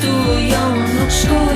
tu, ją nóżką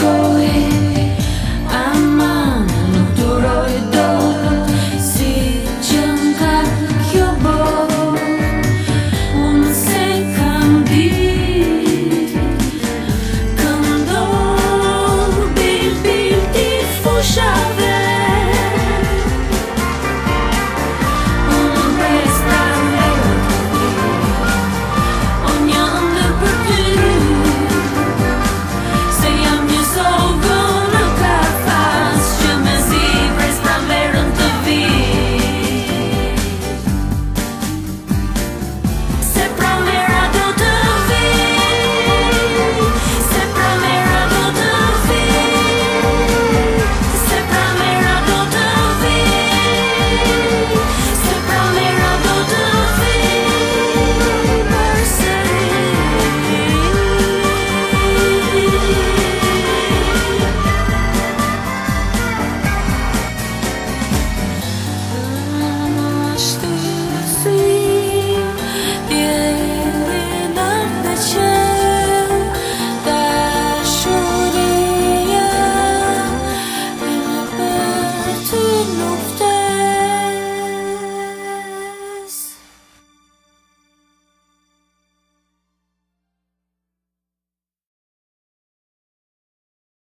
go.